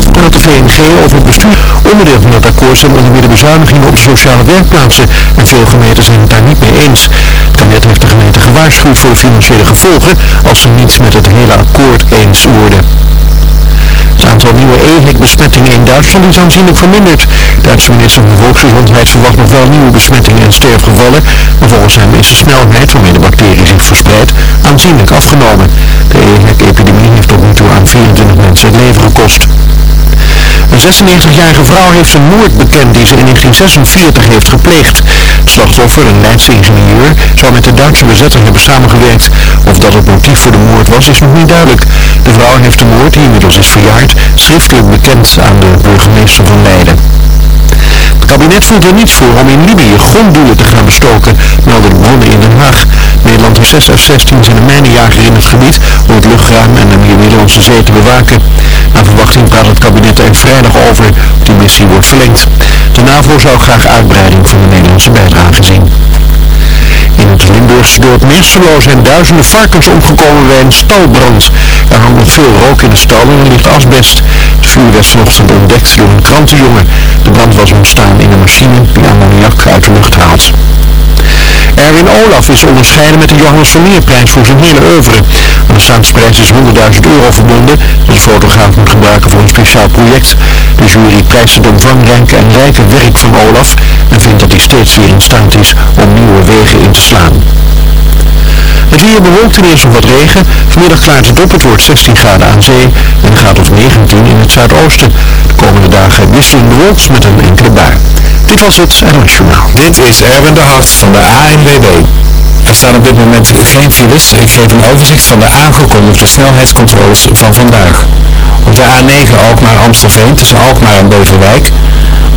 praat de VNG over het bestuur. Onderdeel van dat akkoord zijn onder de bezuinigingen op sociale werkplaatsen en veel gemeenten zijn het daar niet mee eens. Het kabinet heeft de gemeente gewaarschuwd voor de financiële gevolgen als ze niet met het hele akkoord eens worden. Het aantal nieuwe EHEC-besmettingen in Duitsland is aanzienlijk verminderd. Duitse minister van Volksgezondheid verwacht nog wel nieuwe besmettingen en sterfgevallen, maar volgens hem is de snelheid waarmee de bacterie zich verspreidt aanzienlijk afgenomen. De EHEC-epidemie heeft tot nu toe aan 24 mensen het leven gekost. Een 96-jarige vrouw heeft een moord bekend die ze in 1946 heeft gepleegd. Het slachtoffer, een Leidse ingenieur, zou met de Duitse bezetter hebben samengewerkt. Of dat het motief voor de moord was, is nog niet duidelijk. De vrouw heeft de moord, die inmiddels is verjaard, schriftelijk bekend aan de burgemeester van Leiden. Kabinet voelt er niets voor om in Libië gronddoelen te gaan bestoken, melden de bronnen in Den Haag. Nederland heeft 6 F-16's en een mijnenjager in het gebied om het luchtruim en de Middellandse Zee te bewaken. Naar verwachting praat het kabinet er vrijdag over of die missie wordt verlengd. De NAVO zou graag uitbreiding van de Nederlandse bijdrage zien. In het Limburgse dorp Meerstelo zijn duizenden varkens omgekomen bij een stalbrand. Er hangt nog veel rook in de stal en er ligt asbest. Het vuur werd vanochtend ontdekt door een krantenjongen. De brand was ontstaan in een machine die ammoniak uit de lucht haalt. Erwin Olaf is onderscheiden met de Johannes Vermeerprijs voor zijn hele oeuvre. Aan de staatsprijs is 100.000 euro verbonden dat de fotograaf moet gebruiken voor een speciaal project. De jury prijst het omvangrijke en rijke werk van Olaf en vindt dat hij steeds weer in staat is om nieuwe wegen in te slaan. Het weer bewolkt en eerst nog wat regen. Vanmiddag klaart het op, het wordt 16 graden aan zee en een graad of 19 in het zuidoosten. De komende dagen wisselend bewolkt met een enkele bui. Dit was het NOS Journaal. Dit is Erwin de Hart van de ANWB. Er staan op dit moment geen files. Ik geef een overzicht van de aangekondigde snelheidscontroles van vandaag. Op de A9 Alkmaar-Amstelveen tussen Alkmaar en Beverwijk.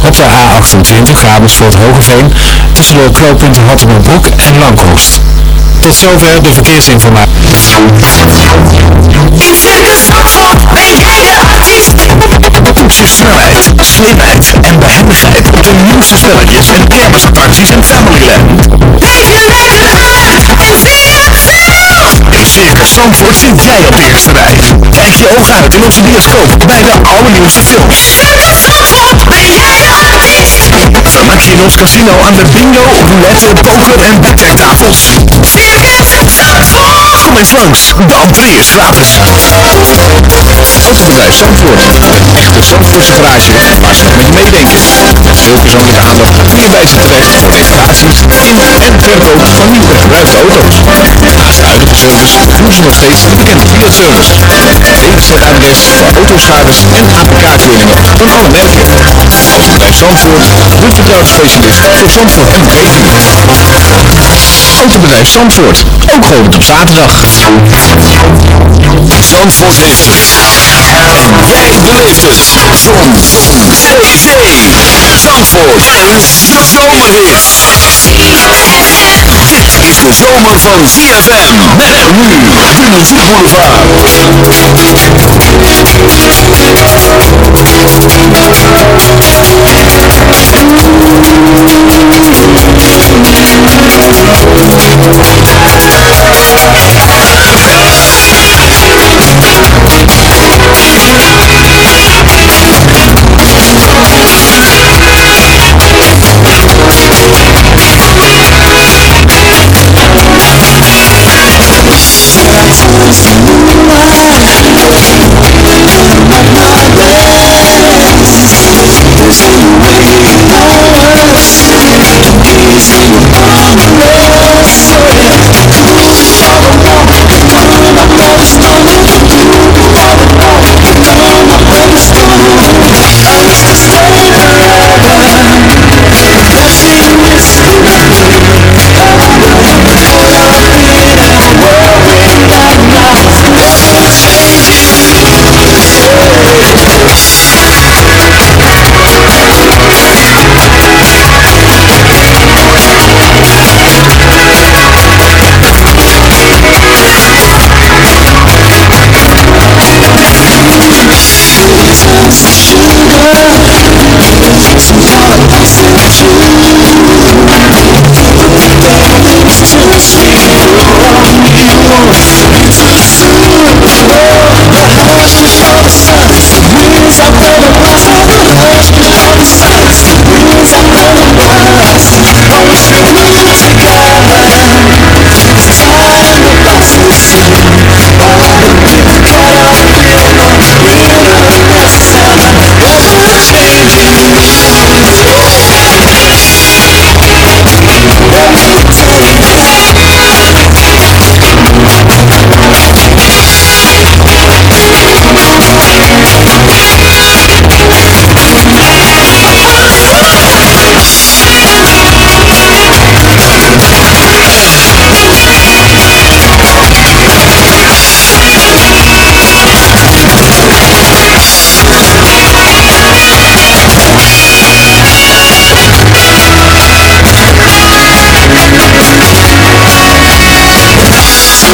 Op de A28 Amersfoort-Hogeveen tussen de knooppunten Hattemerbroek en Langhorst. Tot zover de verkeersinformatie. In Circus Zandvoort ben jij de artiest. Toets je snelheid, slimheid en behendigheid op de nieuwste spelletjes en kermisattracties in Familyland. Leef je lekker uit en zie het zelf. In Circus Zandvoort zit jij op de eerste rij. Kijk je ogen uit in onze bioscoop bij de allernieuwste films. Circus Zandvoort ben jij de artiest. Vermaak je in ons casino aan de bingo, roulette, poker en Zandvoort. Kom eens langs, de entree is gratis. Autobedrijf Zandvoort, een echte Zandvoortse garage waar ze nog met je meedenken. Met veel persoonlijke aandacht kun je bij ze terecht voor reparaties in en verkoop van nieuw en gebruikte auto's. Naast de huidige service doen ze nog steeds de bekende Fiat-service. DWZ-adres voor autoschades en APK-keuringen van alle merken. Autobedrijf Zandvoort, de vertrouwde voor Zandvoort en omgeving. Autobedrijf Zandvoort, ook geopend op zaterdag. Zandvoort heeft het. En jij beleeft het. Zon. Zee. Zee. Zandvoort. En zomerhit. Dit is de zomer van ZFM. Met nu de muziekboulevard. Something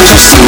Just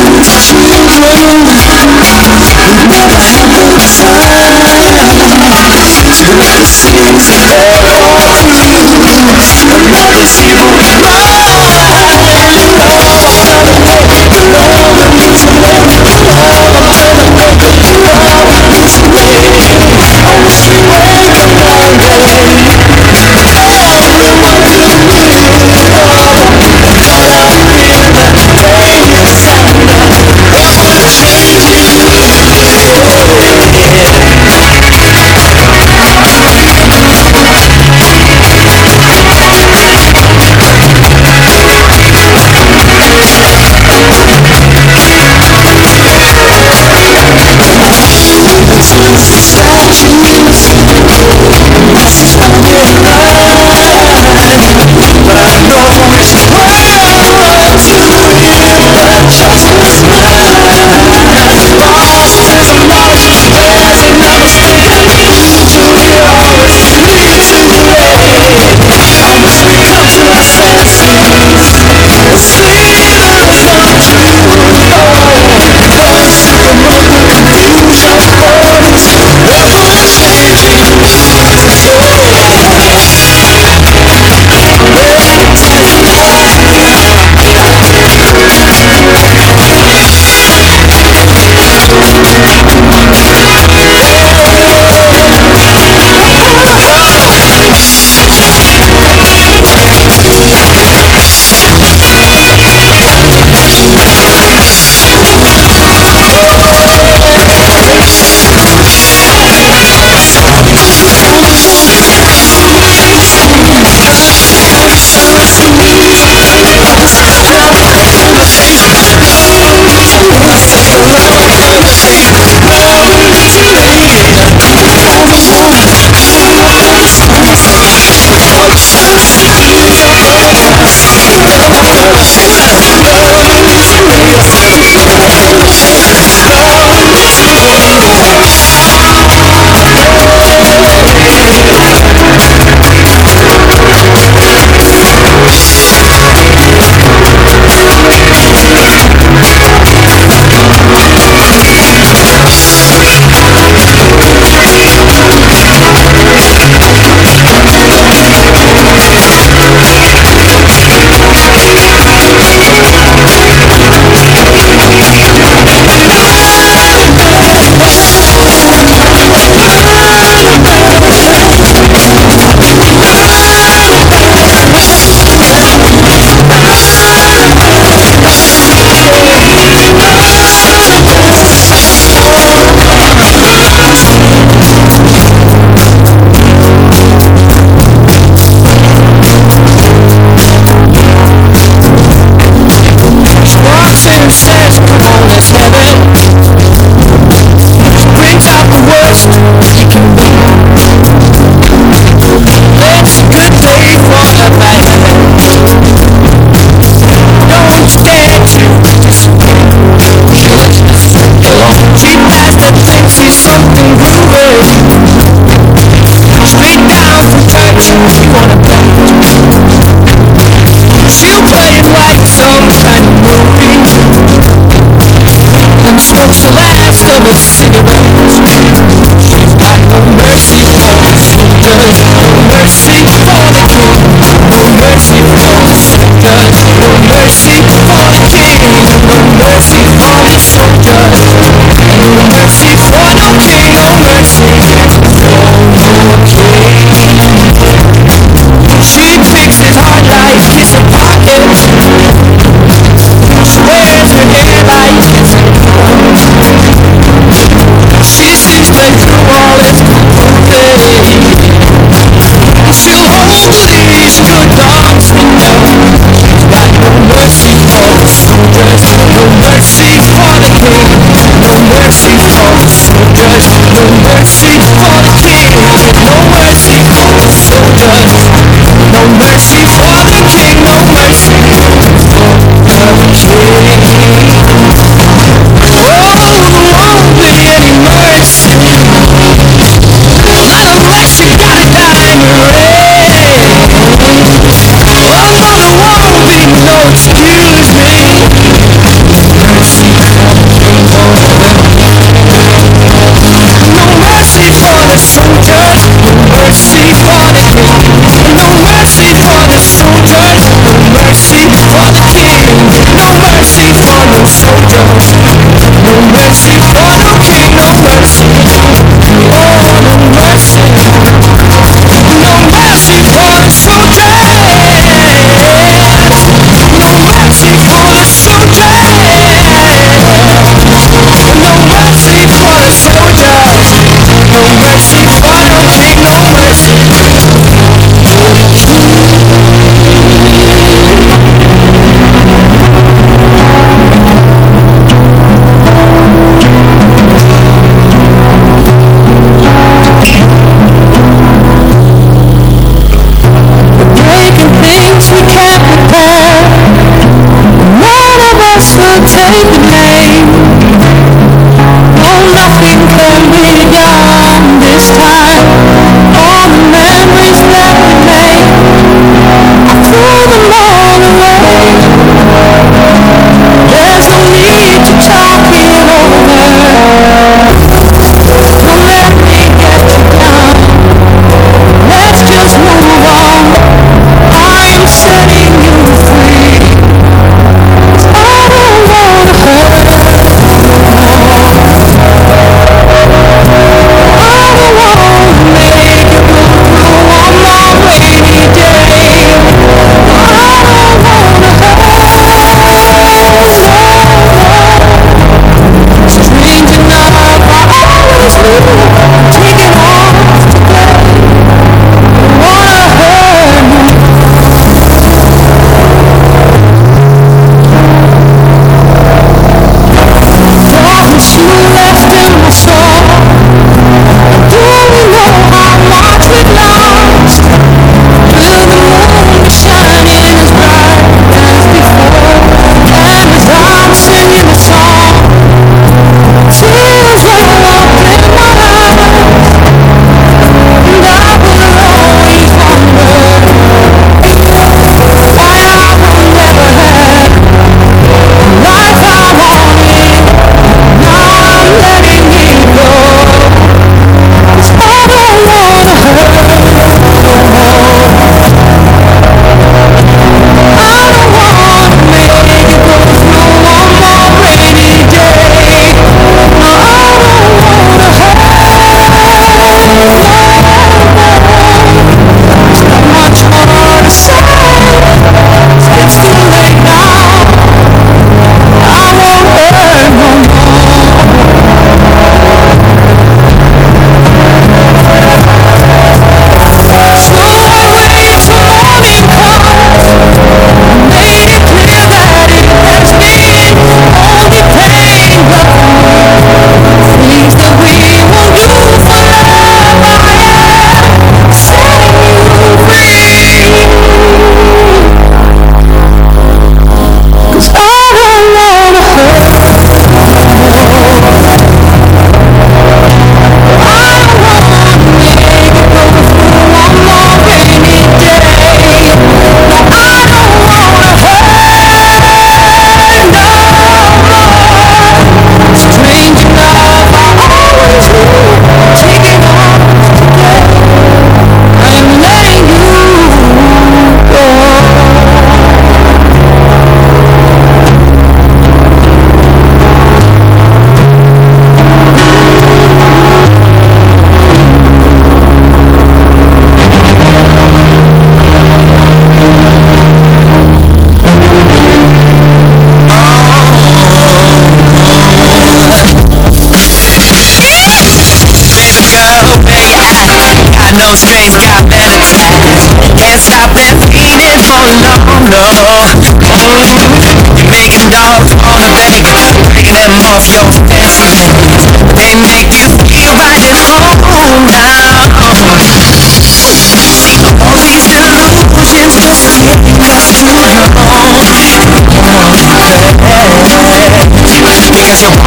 cause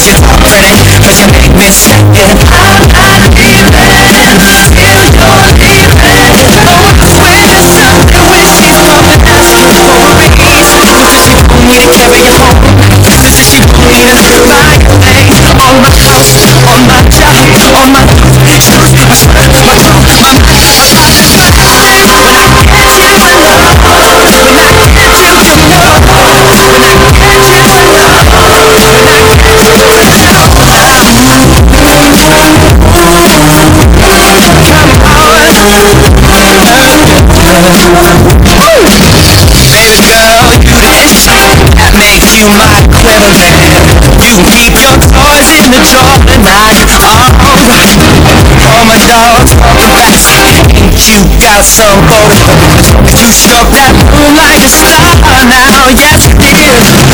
谢 got some motive You struck that moon like a star now, yes you did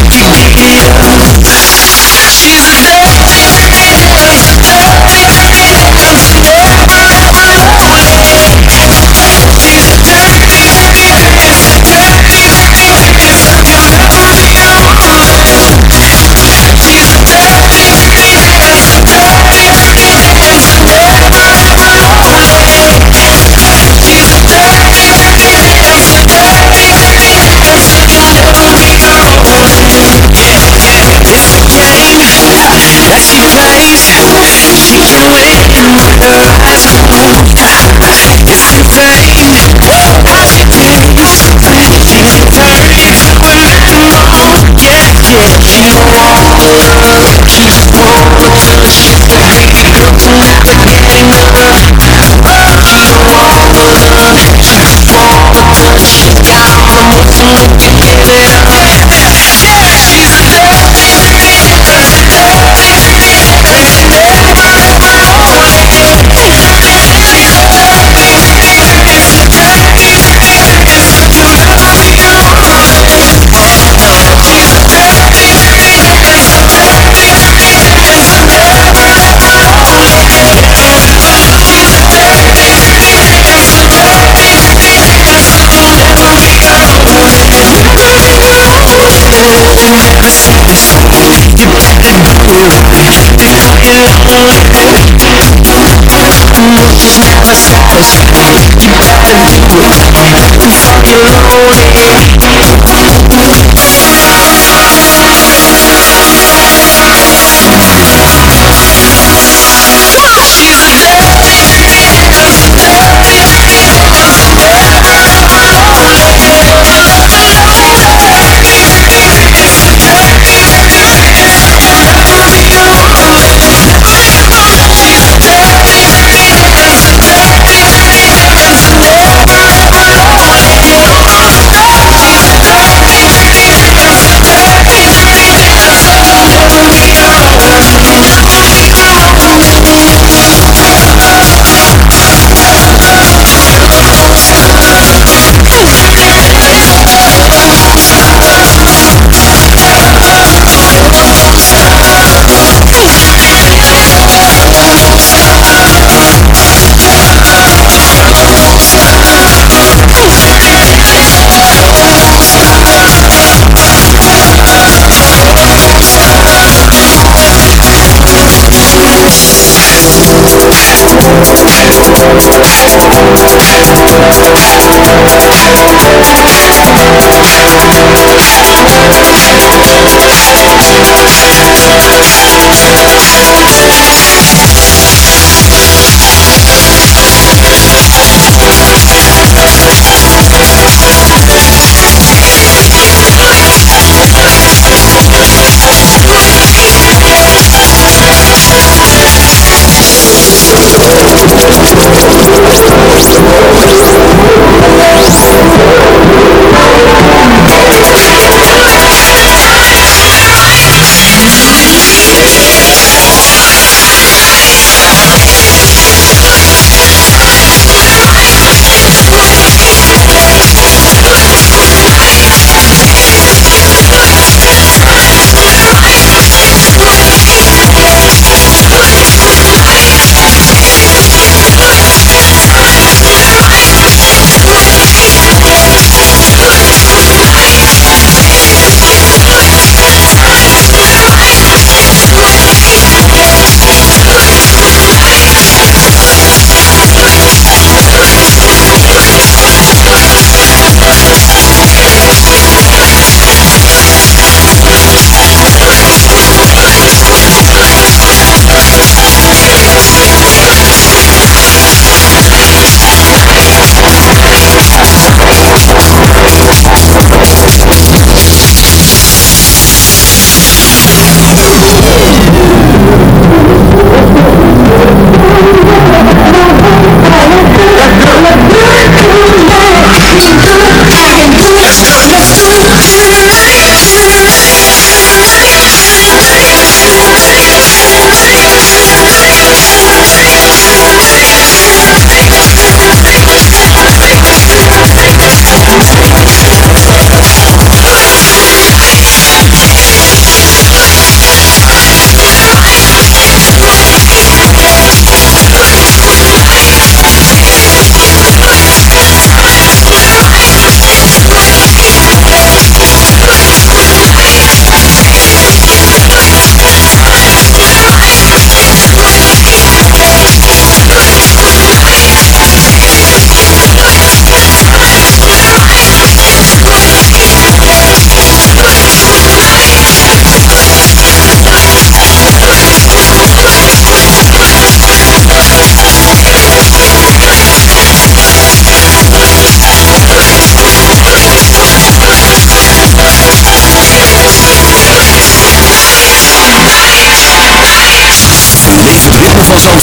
lonely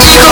Let's go!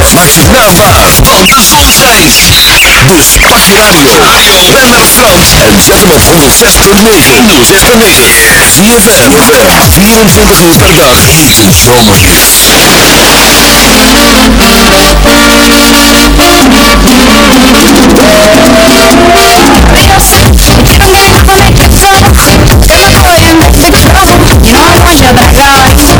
Maak Nou naambaar, want de zon schijnt. Dus pak je radio ben naar Frans en zet hem op 106.9. 106.9. Zie je verder. 24 uur per dag, hete zomer. And then I wanna get so You know I want you back right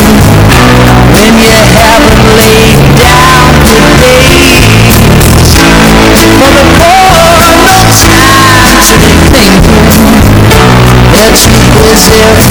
lives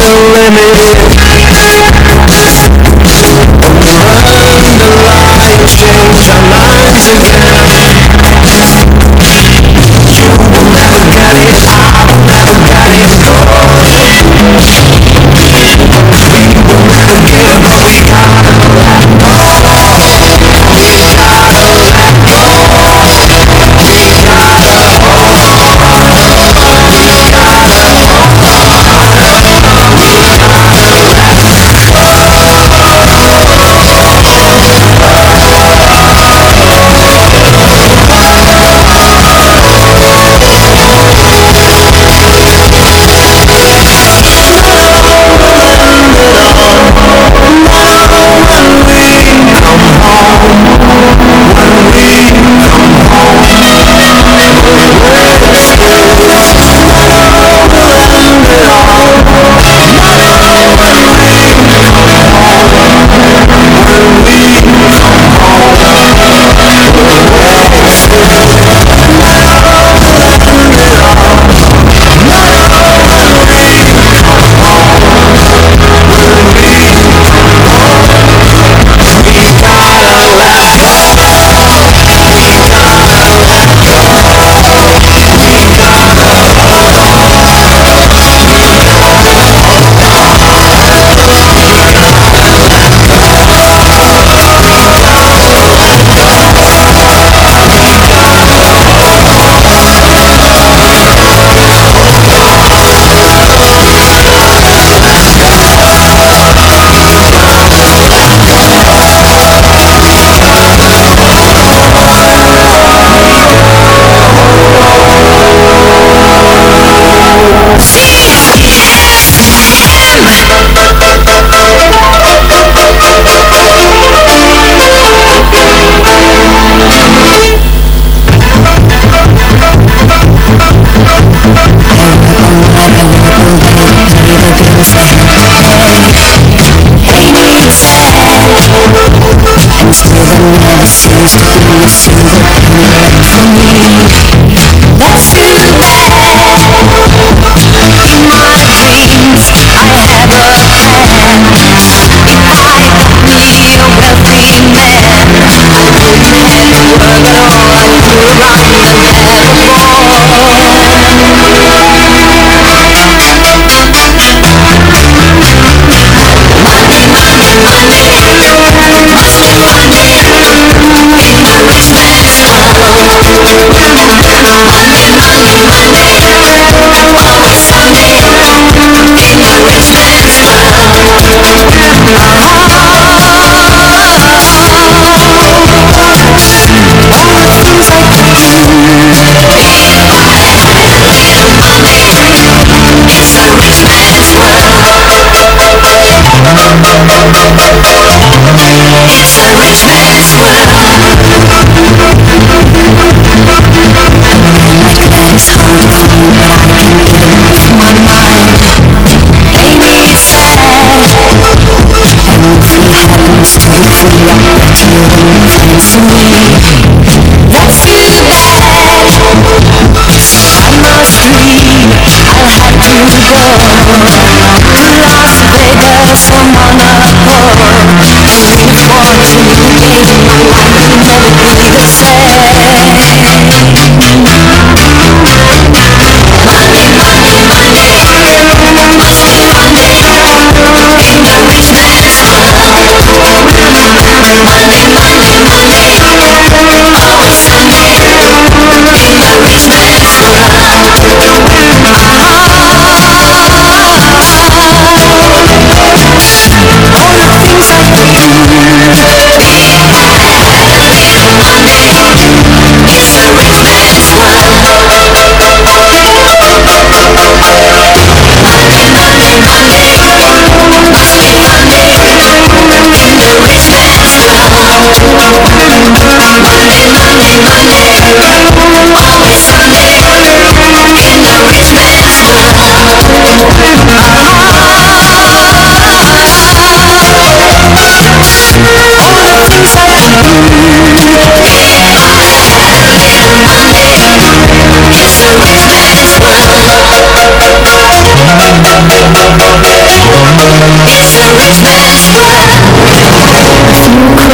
the limit single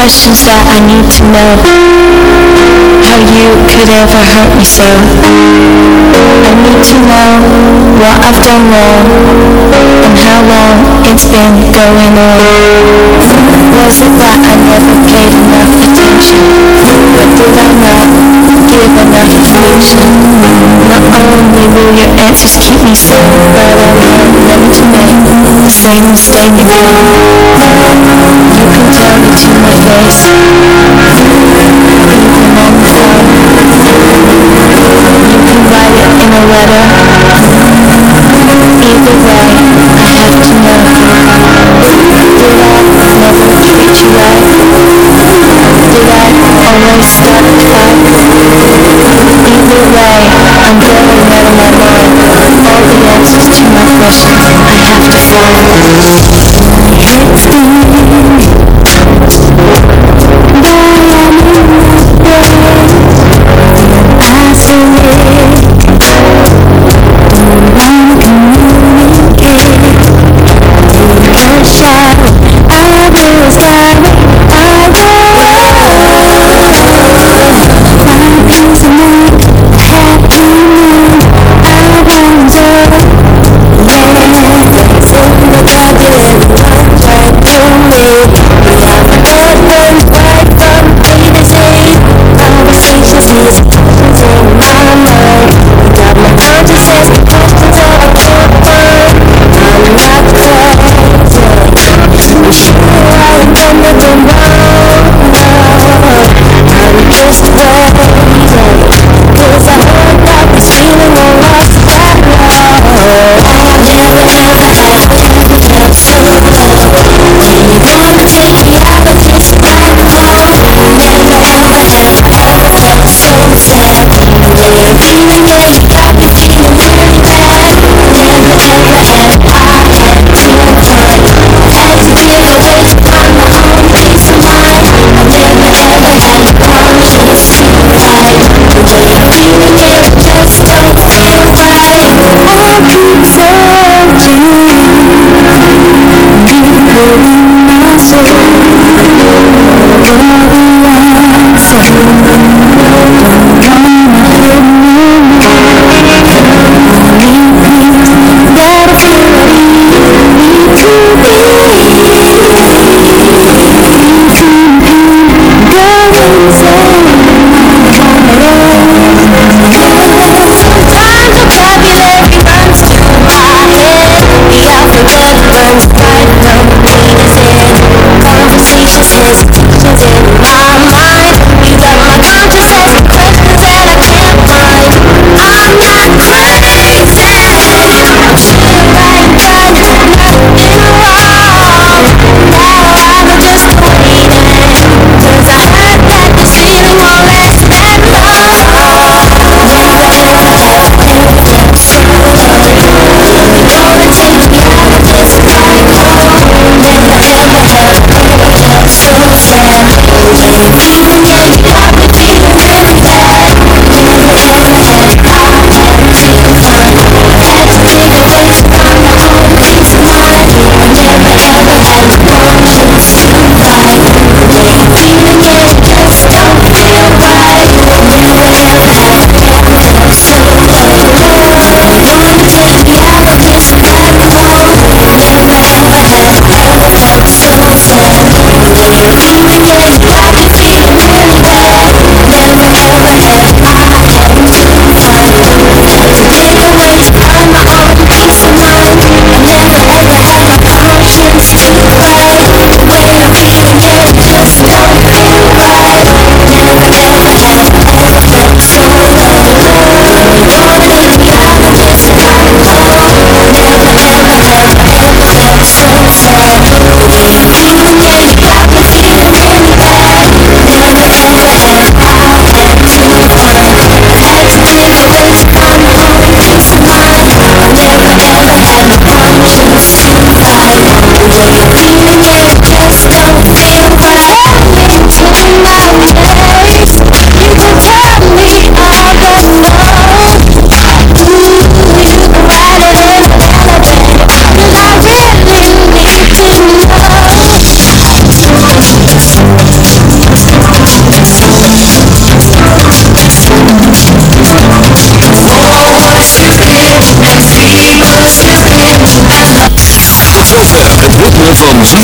questions that I need to know. How you could ever hurt me so. I need to know what I've done wrong and how long it's been going on. Was it that I never paid enough attention? What did I know? you enough gevoeld. Not only will your answers keep me zo, but I want them to me. the same stay in. You can tell it to my face. You can on the phone. You can write it in a letter. Either way, I have to know. Did I never treat you right? Did I always stop? way I'm getting out of my mind All the answers to my questions I have to find